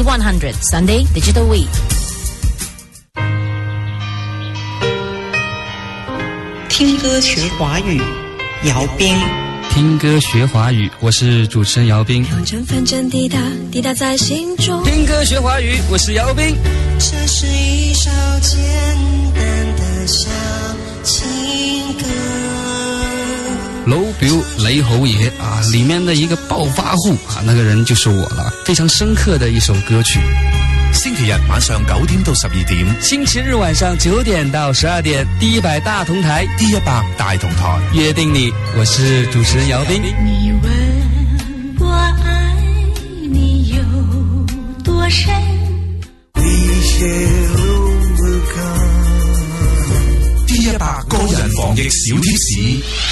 One Hundred Sunday Digital Week，听歌学华语，姚冰。听歌学华语，我是主持人姚冰。听歌学华语，我是姚冰。这是一首简单的小情歌。楼，比如雷侯爷啊，里面的一个暴发户啊，那个人就是我了，非常深刻的一首歌曲。星期日晚上九点到十二点，星期日晚上九点到十二点，第一百大同台，第一百大同台，约定你，我是主持人姚斌。你问我爱你有多深，一生路。第一百个人防疫小贴士。